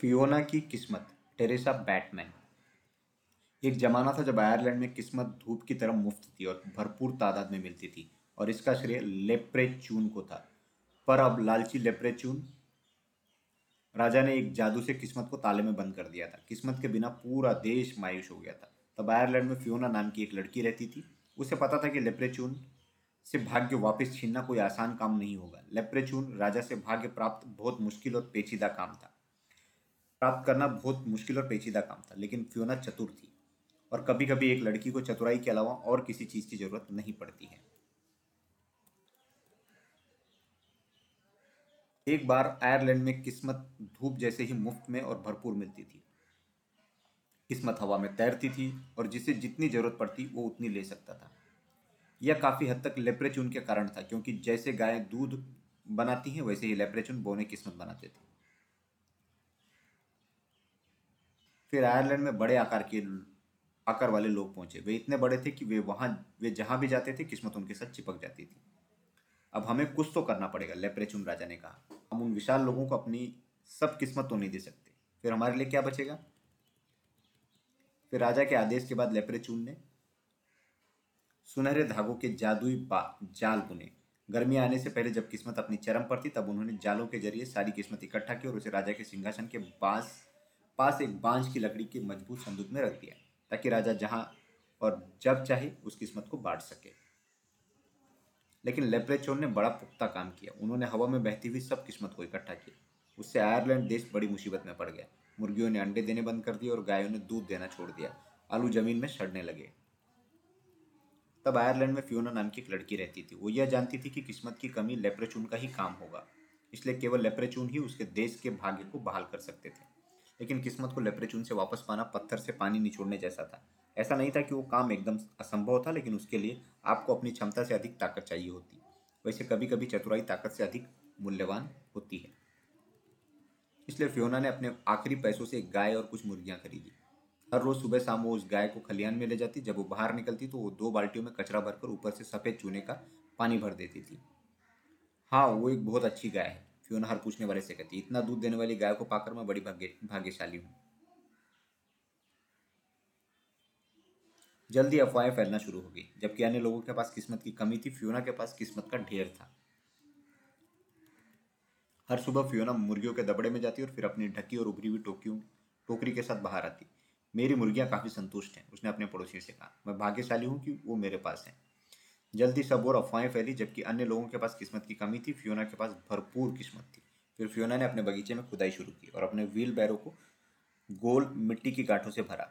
Fiona की किस्मत, Teresa Batman. एक जमाना था जब आयरलैंड में किस्मत धूप की तरह मुफ़्त थी और भरपूर तादाद में मिलती थी और इसका श्रेय लेप्रेचून को था। पर अब लालची लेप्रेचून, राजा ने एक जादू से किस्मत को ताले में बंद कर दिया था। किस्मत के बिना पूरा देश मायूस हो गया था। तब आयरलैंड में फियोना नाम की एक लड़की रहती थी। उसे पता था कि लेप्रेचून से भाग्य वापस छीनना कोई आसान काम नहीं होगा। लेप्रेचून राजा से भाग्य प्राप्त बहुत मुश्किल और पेचीदा काम था। प्राप्त करना बहुत मुश्किल और पेचीदा काम था, लेकिन फ्योना चतुर थी और कभी कभी एक लड़की को चतुराई के अलावा और किसी चीज़ की ज़रूरत नहीं पड़ती है। एक बार आयरलैंड में किस्मत धूप जैसे ही मुफ़्त में और भरपूर मिलती थी। किस्मत हवा में तैरती थी और जिसे जितनी ज़रूरत पड़ती, वो उतनी ले सकता था। यह काफ़ी हद तक लेप्रेचून के कारण था, क्योंकि जैसे गाय दूध बनाती हैं, वैसे ही लेप्रेचून बोने किस्मत बनाते थे। फिर आयरलैंड में बड़े आकार के आकार वाले लोग पहुँचे। वे इतने बड़े थे कि वे वहाँ, वे जहाँ भी जाते थे, किस्मत उनके साथ चिपक जाती थी। अब हमें कुछ तो करना पड़ेगा लेप्रेचुन राजा ने कहा। हम उन विशाल लोगों को अपनी सब किस्मत तो नहीं दे सकते। फिर हमारे लिए क्या बचेगा? फिर राजा के आदेश के बाद लेप्रेचून ने सुनहरे धागों के जादुई जाल बुने। गर्मी आने से पहले जब किस्मत अपनी चरम पर थी, तब उन्होंने जालों के ज़रिए सारी किस्मत इकट्ठा की और उसे राजा के सिंहासन के पास पास एक बांझ की लकड़ी के मज़बूत संदूक में रख दिया, ताकि राजा जहाँ और जब चाहे उस किस्मत को बांट सके। लेकिन लेप्रेचोर ने बड़ा पुख्ता काम किया। उन्होंने हवा में बहती हुई सब किस्मत को इकट्ठा किया। उससे आयरलैंड देश बड़ी मुसीबत में पड़ गया। मुर्गियों ने अंडे देने बंद कर दिए और गायों ने दूध देना छोड़ दिया। आलू ज़मीन में सड़ने लगे। तब आयरलैंड में फ्योना नाम की एक लड़की रहती थी। वो यह जानती थी कि किस्मत की कमी लेप्रेचून का ही काम होगा। इसलिए केवल लेप्रेचून ही उसके देश के भाग्य को बहाल कर सकते थे। लेकिन किस्मत को लेप्रेचून से वापस पाना पत्थर से पानी निचोड़ने जैसा था। ऐसा नहीं था कि वो काम एकदम असंभव था, लेकिन उसके लिए आपको अपनी क्षमता से अधिक ताकत चाहिए होती। वैसे कभी कभी चतुराई ताकत से अधिक मूल्यवान होती है। इसलिए फ्योना ने अपने आखिरी पैसों से एक गाय और कुछ मुर्गियाँ खरीदी। हर रोज सुबह शाम वो उस गाय को खलियान में ले जाती, जब वो बाहर निकलती तो वो दो बाल्टियों में कचरा भरकर ऊपर से सफ़ेद चूने का पानी भर देती थी। हाँ वो एक बहुत अच्छी गाय है। फियोना हर पूछने वाले से कहती, इतना दूध देने वाली गाय को पाकर मैं बड़ी भाग्य, भाग्यशाली हूँ। जल्दी अफवाहें फैलना शुरू हो गई, जबकि अन्य लोगों के पास किस्मत की कमी थी, फियोना के पास किस्मत का ढेर था। हर सुबह फियोना मुर्गियों के दबड़े में जाती और फिर अपनी ढकी और उभरी हुई टोकियों, टोकरी के साथ बाहर आती। मेरी मुर्गियाँ काफ़ी संतुष्ट हैं, उसने अपने पड़ोसियों से कहा। मैं भाग्यशाली हूँ कि वो मेरे पास हैं। जल्दी सब और अफवाहें फैली, जबकि अन्य लोगों के पास किस्मत की कमी थी, फियोना के पास भरपूर किस्मत थी। फिर फियोना ने अपने बगीचे में खुदाई शुरू की और अपने व्हील बैरों को गोल मिट्टी की गांठों से भरा।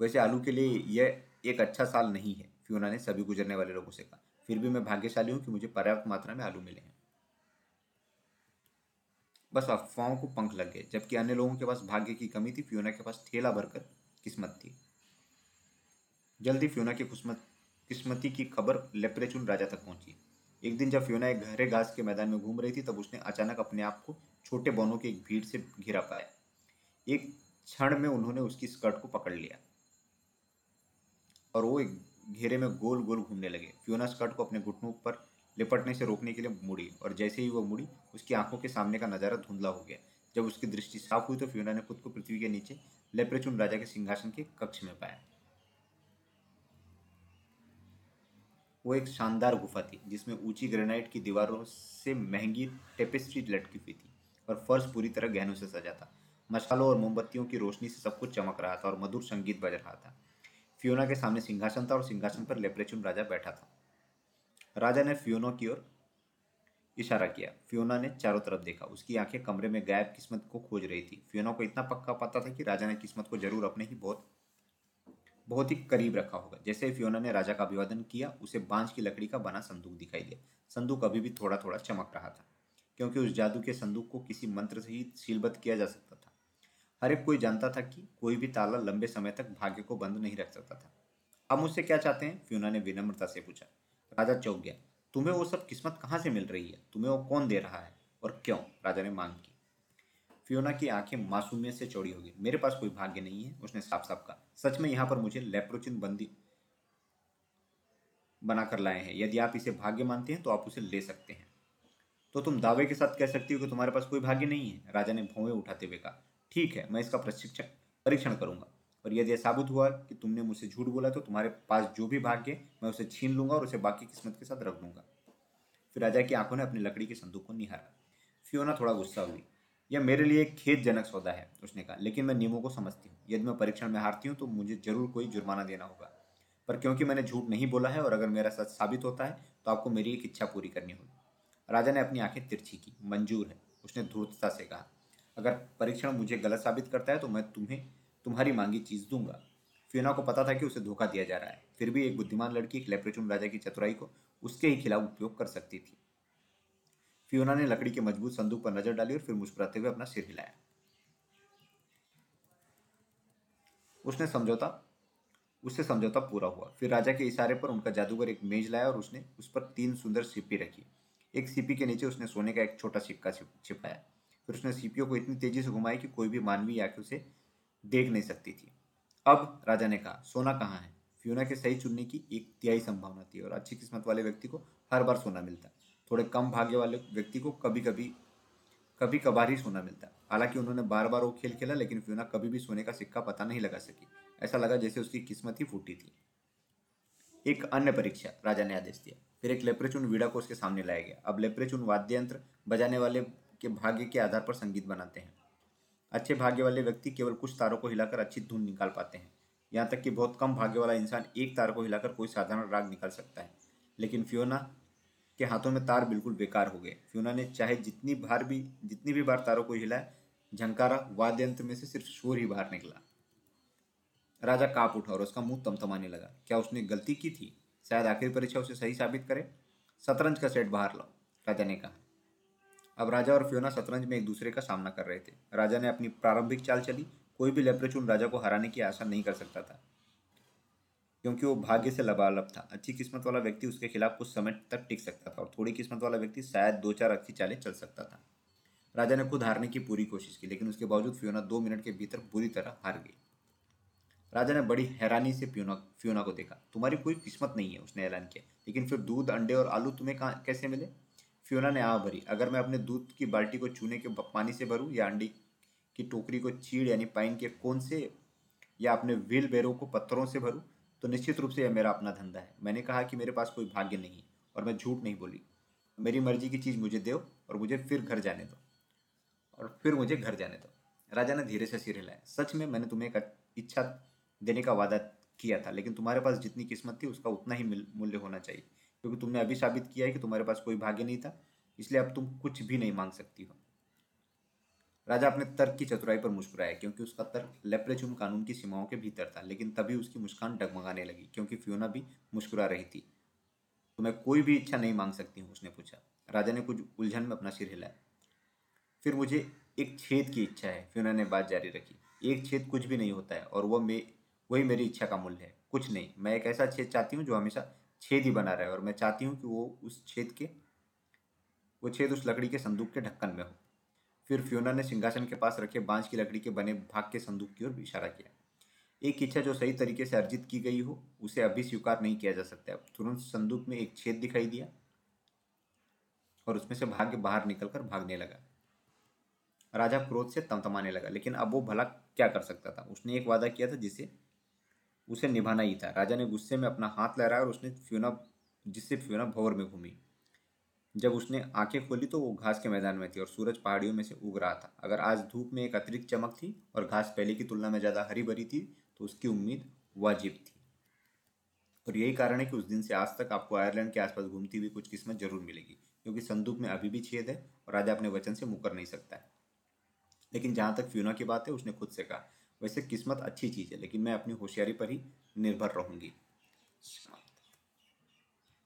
वैसे आलू के लिए यह एक अच्छा साल नहीं है, फियोना ने सभी गुजरने वाले लोगों से कहा। फिर भी मैं भाग्यशाली हूँ कि मुझे पर्याप्त मात्रा में आलू मिले हैं। बस अफवाहों को पंख लग गए, जबकि अन्य लोगों के पास भाग्य की कमी थी, फियोना के पास ठेला भरकर किस्मत थी। जल्दी फ्योना की किस्मत किस्मती की खबर लेप्रेचुन राजा तक पहुँची। एक दिन जब फ्योना एक गहरे घास के मैदान में घूम रही थी, तब उसने अचानक अपने आप को छोटे बौनों की एक भीड़ से घिरा पाया। एक क्षण में उन्होंने उसकी स्कर्ट को पकड़ लिया और वो एक घेरे में गोल गोल घूमने लगे। फ्योना स्कर्ट को अपने घुटनों पर लिपटने से रोकने के लिए मुड़ी और जैसे ही वो मुड़ी, उसकी आँखों के सामने का नज़ारा धुंधला हो गया। जब उसकी दृष्टि साफ़ हुई तो फ्योना ने खुद को पृथ्वी के नीचे लेप्रेचुन राजा के सिंहासन के कक्ष में पाया। वो एक शानदार गुफा थी, जिसमें ऊँची ग्रेनाइट की दीवारों से महँगी टेपेस्ट्री लटकी हुई थी और फर्श पूरी तरह गहनों से सजा था। मसालों और मोमबत्तियों की रोशनी से सब कुछ चमक रहा था और मधुर संगीत बज रहा था। फियोना के सामने सिंहासन था और सिंहासन पर लेप्रेचुन राजा बैठा था। राजा ने फियोना की ओर इशारा किया। फियोना ने चारों तरफ़ देखा। उसकी आँखें कमरे में गायब किस्मत को खोज रही थी। फियोना को इतना पक्का पता था कि राजा ने किस्मत को ज़रूर अपने ही बहुत बहुत ही करीब रखा होगा। जैसे फियोना ने राजा का अभिवादन किया, उसे बांझ की लकड़ी का बना संदूक दिखाई दिया। संदूक अभी भी थोड़ा थोड़ा चमक रहा था, क्योंकि उस जादू के संदूक को किसी मंत्र से ही सीलबद्ध किया जा सकता था। हर एक कोई जानता था कि कोई भी ताला लंबे समय तक भाग्य को बंद नहीं रख सकता था। अब मुझसे क्या चाहते हैं? फ्योना ने विनम्रता से पूछा। राजा चौक गया। तुम्हें वो सब किस्मत कहाँ से मिल रही है? तुम्हें वो कौन दे रहा है? और क्यों? राजा ने मांग की। फियोना की आँखें मासूमियत से चौड़ी हो गई मेरे पास कोई भाग्य नहीं है, उसने साफ़ साफ़ कहा। सच में यहाँ पर मुझे लेप्रोचिन बंदी बनाकर लाए हैं। यदि आप इसे भाग्य मानते हैं तो आप उसे ले सकते हैं। तो तुम दावे के साथ कह सकती हो कि तुम्हारे पास कोई भाग्य नहीं है? राजा ने भौवे उठाते हुए कहा, ठीक है, मैं इसका प्रशिक्षण, परीक्षण करूँगा। और यदि यह साबित हुआ कि तुमने मुझसे झूठ बोला तो तुम्हारे पास जो भी भाग्य मैं उसे छीन लूँगा और उसे बाकी किस्मत के साथ रख दूँगा। फिर राजा की आँखों ने अपनी लकड़ी के संदूक को निहारा। फियोना थोड़ा गुस्सा हुई। यह मेरे लिए खेदजनक सौदा है, उसने कहा। लेकिन मैं नियमों को समझती हूँ। यदि मैं परीक्षण में हारती हूँ तो मुझे ज़रूर कोई जुर्माना देना होगा। पर क्योंकि मैंने झूठ नहीं बोला है और अगर मेरा सच साबित होता है तो आपको मेरी एक इच्छा पूरी करनी होगी। राजा ने अपनी आँखें तिरछी की। मंजूर है, उसने ध्रुवता से कहा। अगर परीक्षण मुझे गलत साबित करता है तो मैं तुम्हें, तुम्हारी मांगी चीज़ दूँगा। फियोना को पता था कि उसे धोखा दिया जा रहा है। फिर भी एक बुद्धिमान लड़की, एक लेप्रेचुन राजा की चतुराई को उसके ही खिलाफ उपयोग कर सकती थी। फियोना ने लकड़ी के मज़बूत संदूक पर नज़र डाली और फिर मुस्कुराते हुए अपना सिर हिलाया। उसने समझौता, उससे समझौता पूरा हुआ। फिर राजा के इशारे पर उनका जादूगर एक मेज लाया और उसने उस पर तीन सुंदर सिप्पी रखी। एक सीपी के नीचे उसने सोने का एक छोटा सिक्का छिपाया। फिर उसने सीपियों को इतनी तेज़ी से घुमाई कि कोई भी मानवीय आँखें उसे देख नहीं सकती थी। अब राजा ने कहा, सोना कहाँ है? फ्यूना के सही चुनने की एक तिहाई संभावना थी और अच्छी किस्मत वाले व्यक्ति को हर बार सोना मिलता। थोड़े कम भाग्य वाले व्यक्ति को कभी कभी कभी कभार ही सोना मिलता हालाँकि उन्होंने बार बार वो खेल खेला, लेकिन फ्यूना कभी भी सोने का सिक्का पता नहीं लगा सकी। ऐसा लगा जैसे उसकी किस्मत ही फूटी थी। एक अन्य परीक्षा राजा ने आदेश दिया। फिर एक लेप्रेचुन वीड़ा को उसके सामने लाया गया। अब लेप्रेचुन वाद्य यंत्र बजाने वाले के भाग्य के आधार पर संगीत बनाते हैं। अच्छे भाग्य वाले व्यक्ति केवल कुछ तारों को हिलाकर अच्छी धुन निकाल पाते हैं। यहाँ तक कि बहुत कम भाग्य वाला इंसान एक तार को हिलाकर कोई साधारण राग निकाल सकता है। लेकिन फ्योना के हाथों में तार बिल्कुल बेकार हो गए। फ्योना ने चाहे जितनी बार भी, जितनी भी बार तारों को हिलाया झंकारा वाद्य यंत्र में से सिर्फ़ शोर ही बाहर निकला। राजा काप उठा और उसका मुँह तमतमाने लगा। क्या उसने गलती की थी? शायद आखिरी परीक्षा उसे सही साबित करे। शतरंज का सेट बाहर लाओ, राजा ने कहा। अब राजा और फ्योना शतरंज में एक दूसरे का सामना कर रहे थे। राजा ने अपनी प्रारंभिक चाल चली। कोई भी लेप्रेचून राजा को हराने की आशा नहीं कर सकता था। क्योंकि वो भाग्य से लबालब था। अच्छी किस्मत वाला व्यक्ति उसके खिलाफ कुछ समय तक टिक सकता था और थोड़ी किस्मत वाला व्यक्ति शायद दो चार अच्छी चालें चल सकता था। राजा ने खुद हारने की पूरी कोशिश की, लेकिन उसके बावजूद फ्योना दो मिनट के भीतर बुरी तरह हार गई। राजा ने बड़ी हैरानी से फ्योना फ्योना को देखा। तुम्हारी कोई किस्मत नहीं है, उसने ऐलान किया। लेकिन फिर दूध, अंडे और आलू तुम्हें कहाँ, कैसे मिले? फ्योना ने आ भरी, अगर मैं अपने दूध की बाल्टी को चूने के पानी से भरूँ या अंडी की टोकरी को चीड़ यानी पाइन के कोन से या अपने व्हील बैरों को पत्थरों से भरूँ तो निश्चित रूप से यह मेरा अपना धंधा है। मैंने कहा कि मेरे पास कोई भाग्य नहीं और मैं झूठ नहीं बोली। मेरी मर्ज़ी की चीज़ मुझे दो और मुझे फिर घर जाने दो और फिर मुझे घर जाने दो। राजा ने धीरे से सिर हिलाया। सच में मैंने तुम्हें एक इच्छा देने का वादा किया था, लेकिन तुम्हारे पास जितनी किस्मत थी उसका उतना ही मूल्य होना चाहिए, क्योंकि तुमने अभी साबित किया है कि तुम्हारे पास कोई भाग्य नहीं था, इसलिए अब तुम कुछ भी नहीं मांग सकती हो। राजा अपने तर्क की चतुराई पर मुस्कुराया, क्योंकि उसका तर्क लेप्रेचुम कानून की सीमाओं के भीतर था, लेकिन तभी उसकी मुस्कान डगमगाने लगी, क्योंकि फ्योना भी मुस्कुरा रही थी। तो मैं कोई भी इच्छा नहीं मांग सकती हूँ, उसने पूछा। राजा ने कुछ उलझन में अपना सिर हिलाया। फिर मुझे एक छेद की इच्छा है, फ्योना ने बात जारी रखी। एक छेद कुछ भी नहीं होता है, और वह मे, वही मेरी इच्छा का मूल्य है, कुछ नहीं। मैं एक ऐसा छेद चाहती हूँ जो हमेशा छेद ही बना रहे, और मैं चाहती हूँ कि वो उस छेद के, वो छेद उस लकड़ी के संदूक के ढक्कन में हो। फिर फ्योना ने सिंहासन के पास रखे बाँस की लकड़ी के बने भाग के संदूक की ओर इशारा किया। एक इच्छा जो सही तरीके से अर्जित की गई हो, उसे अभी स्वीकार नहीं किया जा सकता। तुरंत संदूक में एक छेद दिखाई दिया और उसमें से भाग्य बाहर निकलकर भागने लगा। राजा क्रोध से तमतमाने लगा, लेकिन अब वो भला क्या कर सकता था? उसने एक वादा किया था जिसे, उसे निभाना ही था। राजा ने गुस्से में अपना हाथ लहराया और उसने फ्यूना जिससे फ्यूना भवर में घूमी। जब उसने आँखें खोली तो वो घास के मैदान में थी और सूरज पहाड़ियों में से उग रहा था। अगर आज धूप में एक अतिरिक्त चमक थी और घास पहले की तुलना में ज़्यादा हरी भरी थी तो उसकी उम्मीद वाजिब थी। और यही कारण है कि उस दिन से आज तक आपको आयरलैंड के आसपास घूमती हुई कुछ किस्मत ज़रूर मिलेगी, क्योंकि संदूक में अभी भी छेद है और राजा अपने वचन से मुकर नहीं सकता है। लेकिन जहाँ तक फ्यूना की बात है, उसने खुद से कहा, वैसे किस्मत अच्छी चीज़ है, लेकिन मैं अपनी होशियारी पर ही निर्भर रहूँगी।